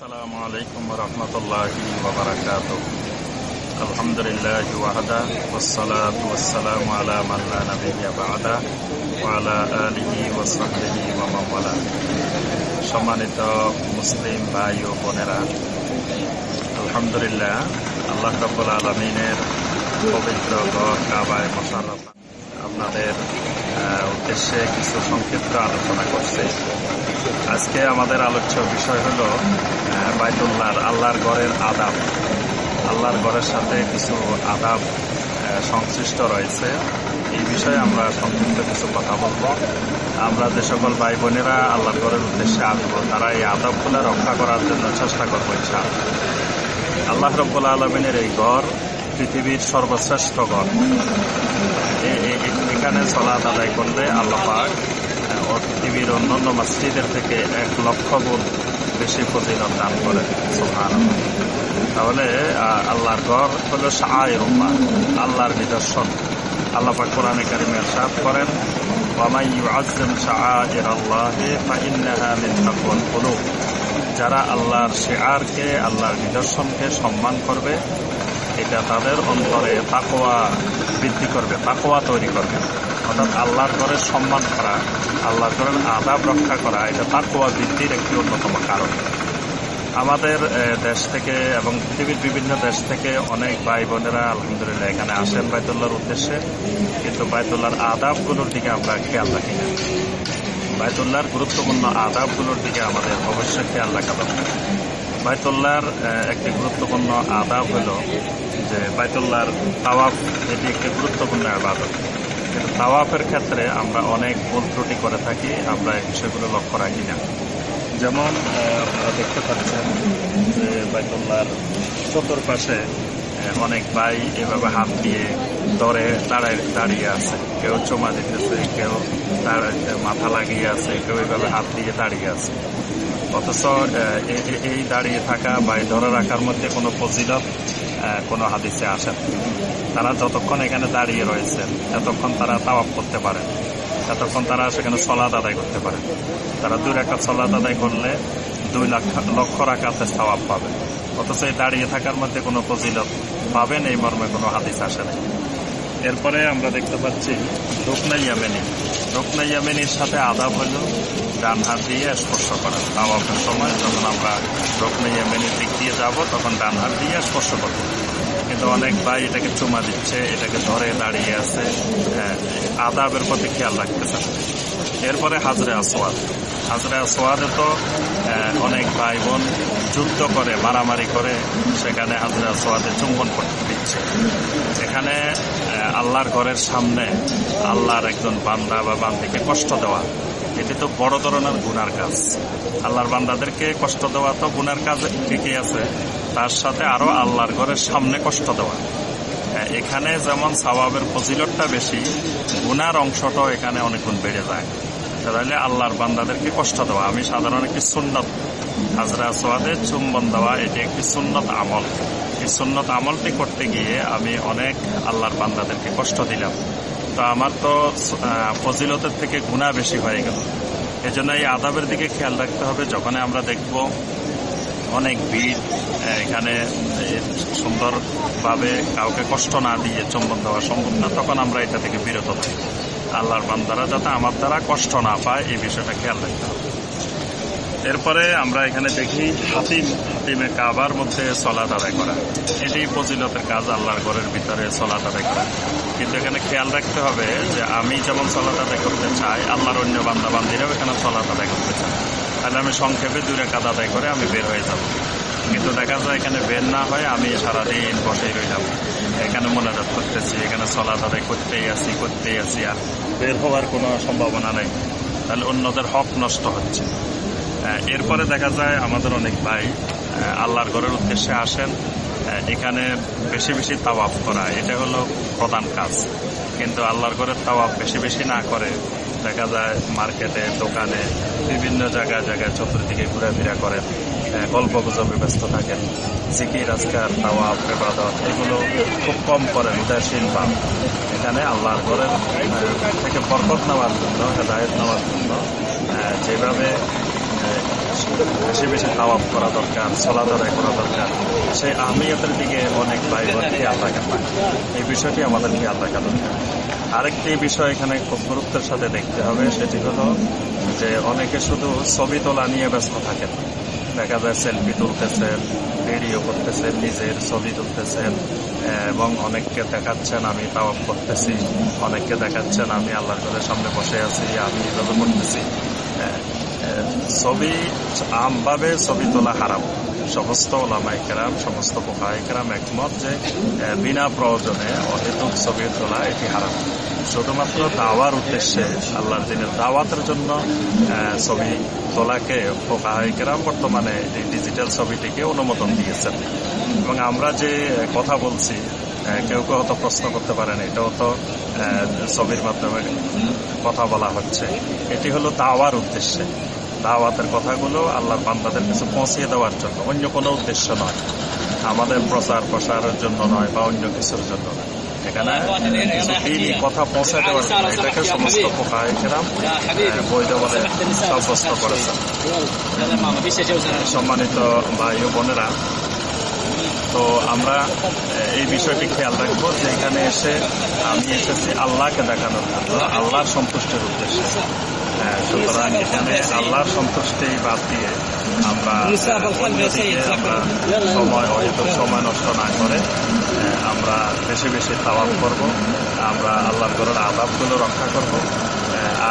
السلام عليكم ورحمة الله وبركاته الحمد لله وحده والصلاة والسلام على من لا نبي بعده وعلى آله وصحبه ومن والاه সম্মানিত মুসলিম ভাই ও বোনেরা আলহামদুলিল্লাহ আল্লাহ রব্বুল আলমিনের পবিত্র ঘর কাবায় মশারফ আপনাদের আহ, উদ্দেশ্যে কিছু সংক্ষিপ্ত আলোচনা করছে। আজকে আমাদের আলোচ্য বিষয় হলো বাইতুল্লাহর আল্লাহর গড়ের আদাব। আল্লাহর গড়ের সাথে কিছু আদাব সংশ্লিষ্ট রয়েছে। এই বিষয়ে আমরা সংক্ষিপ্ত কিছু কথা বলব। আমরা যে সকল ভাই বোনেরা আল্লাহর ঘরের উদ্দেশ্যে আসব, তারা এই আদাবগুলো রক্ষা করার জন্য চেষ্টা করব, ইনশাআল্লাহ। আল্লাহ রব্বুল আলমিনের এই ঘর পৃথিবীর সর্বশ্রেষ্ঠ ঘর এ- এ- এ- এখানে সলাৎ আদায় করলে আল্লাহ পাক আহ, ও পৃথিবীর অন্যান্য মসজিদের থেকে এক লক্ষ গুণ বেশি ফজিলত দান করেন সুবহান তাহলে আহ, আল্লাহর ঘর হলো শাহের উম্মা আল্লাহর নিদর্শন আল্লাহ পাক কোরআনে কারিমে ارشاد করেন ওয়ামাই ইউআজ্জিম শাআইর আল্লাহি ফাইন্নাহা মিন তাকওয়াল কুলুব যারা আল্লাহর শেয়ারকে আল্লাহর নিদর্শনকে সম্মান করবে এটা তাদের অন্তরে তাকোয়া বৃদ্ধি করবে তাকোয়া তৈরি করবে। অর্থাৎ আল্লাহর ঘরের সম্মান করা, আল্লাহর ঘরের আদাব রক্ষা করা, এটা তাকোয়া বৃদ্ধির একটি অন্যতম কারণ। আমাদের দেশ থেকে এবং পৃথিবীর বিভিন্ন দেশ থেকে অনেক ভাই বোনেরা আলহামদুলিল্লাহ এখানে আসেন বাইতুল্লাহর উদ্দেশ্যে। কিন্তু বাইতুল্লাহর আদাবগুলোর দিকে আমরা খেয়াল রাখি না। বাইতুল্লাহর গুরুত্বপূর্ণ আদাবগুলোর দিকে আমাদের অবশ্যই খেয়াল রাখা দরকার। বাইতুল্লাহর একটি গুরুত্বপূর্ণ আদাব হলো যে বাইতুল্লাহর তাওয়াফ এটি একটি গুরুত্বপূর্ণ আবাদত। কিন্তু তাওয়াফের ক্ষেত্রে আমরা অনেক ভুল ত্রুটি করে থাকি, আমরা এই বিষয়গুলো লক্ষ্য রাখি না। যেমন আপনারা দেখতে পাচ্ছেন যে বাইতুল্লাহর চতুর্পাশে অনেক ভাই এভাবে হাত দিয়ে দরে দাঁড়ায়, দাঁড়িয়ে আছে। কেউ চোমা দিতেছে, কেউ মাথা লাগিয়ে আছে, কেউ এভাবে হাত দিয়ে দাঁড়িয়ে আছে। অথচ এই দাঁড়িয়ে থাকা বা ধরে রাখার মধ্যে কোনো ফজিলত কোনো হাদিসে আসেন তারা যতক্ষণ এখানে দাঁড়িয়ে রয়েছেন এতক্ষণ তারা তাওয়াপ করতে পারেন এতক্ষণ তারা সেখানে সলাদ আদায় করতে পারে। তারা দুই রাকাত সলাদ আদায় করলে দুই লাখ, লক্ষ রাকাতে সওয়াব পাবে। অথচ এই দাঁড়িয়ে থাকার মধ্যে কোনো ফজিলত পাবেন এই মর্মে কোনো হাদিস আসে নাই। এরপরে আমরা দেখতে পাচ্ছি রুকনা ইয়ামেনি রুকনা ইয়ামেনির সাথে আদাব হল ডান হাত দিয়ে স্পর্শ করা। তাওয়াফের সময় যখন আমরা রুকনা ইয়ামেনির দিক দিয়ে যাব তখন ডান হাত দিয়ে স্পর্শ করব। কিন্তু অনেক ভাই এটাকে চুমা দিচ্ছে এটাকে ধরে দাঁড়িয়ে আছে হ্যাঁ, আদাবের প্রতি খেয়াল রাখতেছে। এরপরে হাজরে আসওয়াদ। হাজরে আসওয়াদে তো অনেক ভাই বোন যুদ্ধ করে মারামারি করে সেখানে হাজরে আসওয়াদে চুম্বন করতে দিচ্ছে। এখানে আল্লাহর ঘরের সামনে আল্লাহর একজন বান্দা বা বান্দিকে কষ্ট দেওয়া। এটি তো বড় ধরনের গুনার কাজ। আল্লাহর বান্দাদেরকে কষ্ট দেওয়া তো গুনার কাজ ঠিকই আছে। তার সাথে আরও আল্লাহর ঘরের সামনে কষ্ট দেওয়া। হ্যাঁ, এখানে যেমন সওয়াবের ফজিলতটা বেশি গুনার অংশটাও এখানে অনেক গুণ বেড়ে যায়। তাহলে আল্লাহর বান্দাদেরকে কষ্ট দেওয়া। আমি সাধারণ একটি সুন্নত হাজরা সোয়াদে চুম্বন দেওয়া এটি একটি সুন্নত আমল। এই সুন্নত আমলটি করতে গিয়ে আমি অনেক আল্লাহর বান্দাদেরকে কষ্ট দিলাম। তো আমার তো ফজিলতের থেকে গুণা বেশি হয়ে গেল। এজন্য এই আদাবের দিকে খেয়াল রাখতে হবে। যখন আমরা দেখব অনেক ভিড় এখানে সুন্দরভাবে কাউকে কষ্ট না দিয়ে চম্বন দেওয়া সম্ভব না, তখন আমরা এটা থেকে বিরত থাকি। আল্লাহর বান্দারা যাতে আমার দ্বারা কষ্ট না পায়, এই বিষয়টা খেয়াল রাখতে হবে। এরপরে আমরা এখানে দেখি হাতিম হাতিমে কাবার মধ্যে সলাদ আদায় করা। এটি ফজিলতের কাজ, আল্লাহর ঘরের ভিতরে সলাদ আদায় করা। কিন্তু এখানে খেয়াল রাখতে হবে যে আমি যেমন সলাদ আদায় করতে চাই, আল্লাহর অন্য বান্দা বান্দিরাও এখানে সলাদ আদায় করতে চায়। তাহলে আমি সংক্ষেপে দুই রেখাত আদায় করে আমি বের হয়ে যাব। কিন্তু দেখা যায় এখানে বের না হয় আমি সারাদিন বসেই রইলাম। এখানে মনোজাত করতেছি, এখানে সলাদ আদায় করতেই আছি করতেই আছি আর বের হওয়ার কোনো সম্ভাবনা নেই। তাহলে অন্যদের হক নষ্ট হচ্ছে। এরপরে দেখা যায় আমাদের অনেক ভাই আল্লাহর ঘরের উদ্দেশ্যে আসেন এখানে বেশি বেশি তাওয়াফ করা, এটা হলো প্রধান কাজ। কিন্তু আল্লাহর ঘরের তাওয়াফ বেশি বেশি না করে, দেখা যায় মার্কেটে, দোকানে, বিভিন্ন জায়গায় জায়গায় চতুর্দিকে ঘোরাফেরা করেন গল্প গুজবে ব্যস্ত থাকেন, জিকির, আজকার, তাওয়াফ বেবাদত এগুলো খুব কম করেন, উদাসীন ভাব এখানে আল্লাহর ঘরের থেকে বরকত নেওয়ার জন্য, হেদায়ত নেওয়ার জন্য যেভাবে বেশি বেশি তাওয়াফ করা দরকার সলাদ আদায় করা দরকার। সেই আহমিয়তের দিকে অনেক ভাই খেয়াল রাখেন না এই বিষয়টি আমাদের খেয়াল রাখা দরকার। আরেকটি বিষয় এখানে খুব গুরুত্বের সাথে দেখতে হবে, সেটি হলো যে অনেকে শুধু ছবি তোলা নিয়ে ব্যস্ত থাকেন। দেখা যায় সেলফি তুলতেছেন, ভিডিও করতেছেন, নিজের ছবি তুলতেছেন, এবং অনেককে দেখাচ্ছেন, আমি তাওয়াপ করতেছি। অনেককে দেখাচ্ছেন, আমি আল্লাহর ঘরের সামনে বসে আছি, আমি এভাবে করতেছি। ছবি আমভাবে ছবি তোলা হারাম। সমস্ত ওলামাই কেরাম সমস্ত পোকাই কেরাম একমত যে বিনা প্রয়োজনে অহেতুক ছবি তোলা এটি হারাম। শুধুমাত্র দাওয়ার উদ্দেশ্যে আল্লাহর দিনের দাওয়াতের জন্য ছবি তোলাকে ফোকাহাইকেরাম বর্তমানে এই ডিজিটাল ছবিটিকে অনুমোদন দিয়েছেন। এবং আমরা যে কথা বলছি কেউ কেউ হয়তো প্রশ্ন করতে পারেন, এটাও তো ছবির মাধ্যমে কথা বলা হচ্ছে। এটি হলো দাওয়ার উদ্দেশ্যে। দাওয়াতের কথাগুলো আল্লাহর বান্দাদের কাছে পৌঁছিয়ে দেওয়ার জন্য। অন্য কোনো উদ্দেশ্য নয়। আমাদের প্রচার প্রসারের জন্য নয় বা অন্য কিছুর জন্য নয়। এখানে কথা সমস্ত সম্মানিত ভাই ও বোনেরা, তো আমরা এই বিষয়টি খেয়াল রাখব যে এখানে এসে আমি এসেছি আল্লাহকে দেখানোর জন্য, আল্লাহর সন্তুষ্টির উদ্দেশ্যে। সুতরাং এখানে আল্লাহর সন্তুষ্টি বাদ দিয়ে আমরা আমরা সময় অহেতুক সময় নষ্ট না করে আমরা বেশি বেশি তাওয়াব করব আমরা আল্লাহর ঘরের আদাবগুলো রক্ষা করব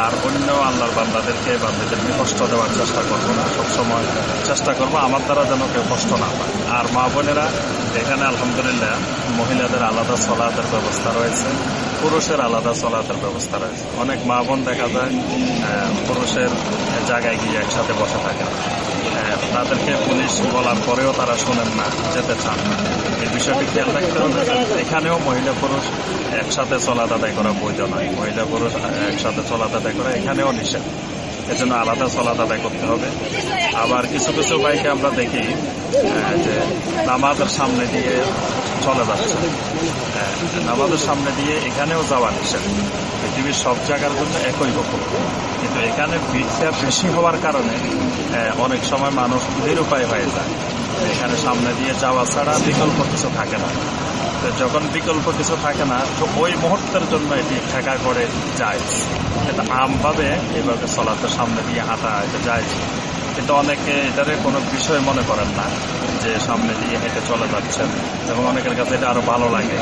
আর অন্য আল্লাহর বান্দাদেরকে বান্দাদেরকে কষ্ট দেওয়ার চেষ্টা করব না সবসময় চেষ্টা করব আমার দ্বারা যেন কেউ কষ্ট না পায়। আর মা বোনেরা এখানে আলহামদুলিল্লাহ মহিলাদের আলাদা চলাতের ব্যবস্থা রয়েছে। পুরুষের আলাদা চলাতের ব্যবস্থা রয়েছে। অনেক মা বোন দেখা যায় পুরুষের জায়গায় গিয়ে একসাথে বসে থাকে। তাদেরকে পুলিশ বলার পরেও তারা শোনেন না, যেতে চান না। এই বিষয়টি খেয়াল রাখতে হবে এখানেও মহিলা পুরুষ একসাথে চলাত আদায় করা বৈধ নয় মহিলা পুরুষ একসাথে চলাত আদায় করা এখানেও নিষেধ। এজন্য আলাদা চলাত আদায় করতে হবে। আবার কিছু কিছু বাইকে আমরা দেখি যে নামাজের সামনে দিয়ে চলে যাচ্ছে। হ্যাঁ, নামাজের সামনে দিয়ে এখানেও যাওয়া নিষেধ। পৃথিবীর সব জায়গার জন্য একই রকম। কিন্তু এখানে ভিড়টা বেশি হওয়ার কারণে আহ, অনেক সময় মানুষ নিরুপায় হয়ে যায়। এখানে সামনে দিয়ে যাওয়া ছাড়া বিকল্প কিছু থাকে না। যখন বিকল্প কিছু থাকে না তো ওই মুহূর্তের জন্য এটি ঠেকা করে যায়। কিন্তু আমভাবে এভাবে চলাতে সামনে দিয়ে হাঁটা এটা যায়। কিন্তু অনেকে এটারে কোনো বিষয় মনে করেন না। যে সামনে দিয়ে হেঁটে চলে যাচ্ছেন এবং অনেকের কাছে এটা আরও ভালো লাগে।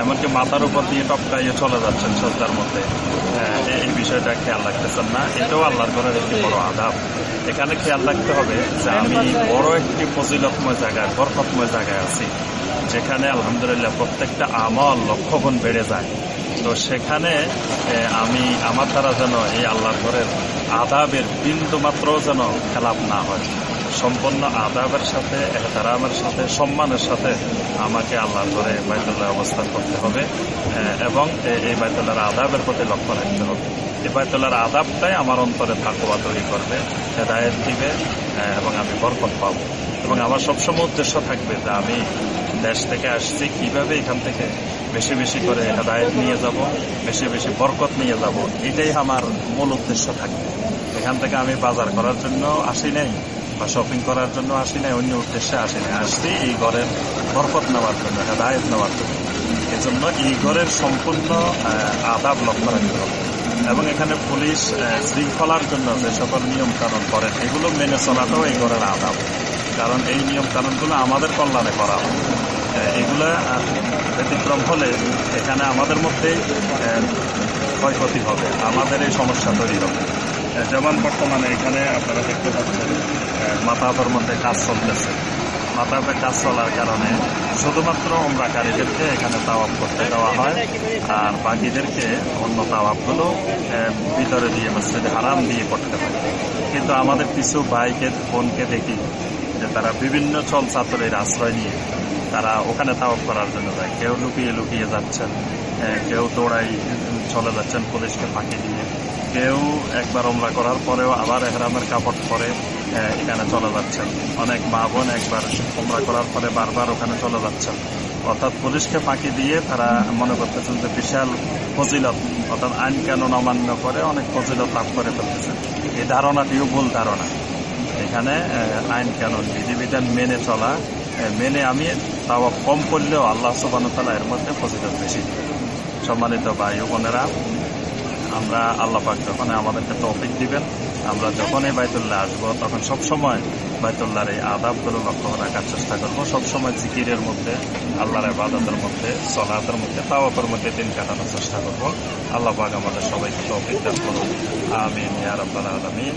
এমনকি মাথার উপর দিয়ে টপকাইয়ে চলে যাচ্ছেন সজ্জার মধ্যে। আহ, এই বিষয়টা খেয়াল রাখতেছেন না। এটাও আল্লাহর ঘরের একটি বড় আধাপ এখানে খেয়াল রাখতে হবে যে আমি বড় একটি ফজিলতময় জায়গায় বরকতময় জায়গায় আছি যেখানে আলহামদুলিল্লাহ প্রত্যেকটা আমল লক্ষ গুণ বেড়ে যায়। তো সেখানে আমি, আমার দ্বারা যেন এই আল্লাহ ঘরের আদাবের বিন্দু যেন খেলাপ না হয়। সম্পূর্ণ আদাবের সাথে, এহতারামের সাথে, সম্মানের সাথে আমাকে আল্লাহ ঘরে বাইতুল্লাহ অবস্থান করতে হবে এবং এই বাইতুল্লাহর আদাবের প্রতি লক্ষ্য রাখতে হবে। এই বাইতুল্লাহর আদাবটাই আমার অন্তরে থাকোয়া তৈরি করবে, হেদায়ত দিবে এবং আমি বরকত পাবো। এবং আমার সবসময় উদ্দেশ্য থাকবে যে আমি দেশ থেকে আসছি, কীভাবে এখান থেকে বেশি বেশি করে হেদায়ত নিয়ে যাব, বেশি বেশি বরকত নিয়ে যাব, এটাই আমার মূল উদ্দেশ্য থাকবে। এখান থেকে আমি বাজার করার জন্য আসি নাই বা শপিং করার জন্য আসি নাই, অন্য উদ্দেশ্যে আসি নাই। আসছি এই ঘরের বরকত নেওয়ার জন্য, হেদায়ত নেওয়ার জন্য। এজন্য এই ঘরের সম্পূর্ণ আদাব লক্ষ্য রাখতে হবে। এবং এখানে পুলিশ শৃঙ্খলার জন্য যে সকল নিয়ম কানুন করেন, এগুলো মেনে চলাটাও এই ঘরের আদাব। কারণ এই নিয়ম কানুনগুলো আমাদের কল্যাণে করা। এগুলা ব্যতিক্রম হলে এখানে আমাদের মধ্যেই আহ, ক্ষয়ক্ষতি হবে আমাদের এই সমস্যা তৈরি হবে। যেমন বর্তমানে এখানে আপনারা দেখতে পাচ্ছেন মাথাপের মধ্যে কাজ চলতেছে। মাথাপে কাজ চলার কারণে শুধুমাত্র ওমরাকারীদেরকে এখানে তাওয়াব করতে দেওয়া হয় আর বাকিদেরকে অন্য তাওয়াবগুলো আহ, ভিতরে দিয়ে মসজিদে হারাম দিয়ে করতে হয়। কিন্তু আমাদের কিছু ভাইকে বোনকে দেখি তারা বিভিন্ন চল চাতরের আশ্রয় নিয়ে তারা ওখানে তাওয়াব করার জন্য যায়। কেউ লুকিয়ে লুকিয়ে যাচ্ছেন কেউ দৌড়াই চলে যাচ্ছেন পুলিশকে ফাঁকি দিয়ে। কেউ একবার ওমরা করার পরেও আবার এহরামের কাপড় পরে এখানে চলে যাচ্ছেন। অনেক মা বোন একবার ওমরা করার পরে বারবার ওখানে চলে যাচ্ছেন। অর্থাৎ পুলিশকে ফাঁকি দিয়ে তারা মনে করতেছেন যে বিশাল ফজিলত, অর্থাৎ আইন কানুন অমান্য করে অনেক ফজিলত লাভ করে ফেলতেছেন এই ধারণাটিও ভুল ধারণা। এখানে আইন কানুন, বিধিবিধান মেনে চলা মেনে আমি তাও কম করলেও আল্লাহ সুবান তালা এর মধ্যে ফজিলত বেশি। সম্মানিত ও বোনেরা, আমরা আল্লাহ পাক যখন আমাদেরকে তৌফিক দিবেন, আমরা যখনই বাইতুল্লাহ আসব, তখন সব সময় বাইতুল্লাহর এই আদাবগুলো লক্ষ্য রাখার চেষ্টা করব। সবসময় জিকিরের মধ্যে, আল্লাহর ইবাদতের মধ্যে, সলাতের মধ্যে, তাওয়াফের মধ্যে দিন কাটানোর চেষ্টা করব। আল্লাহ পাক আমাদের সবাইকে তৌফিক দান করুন আমিন, ইয়া রাব্বাল আলামিন।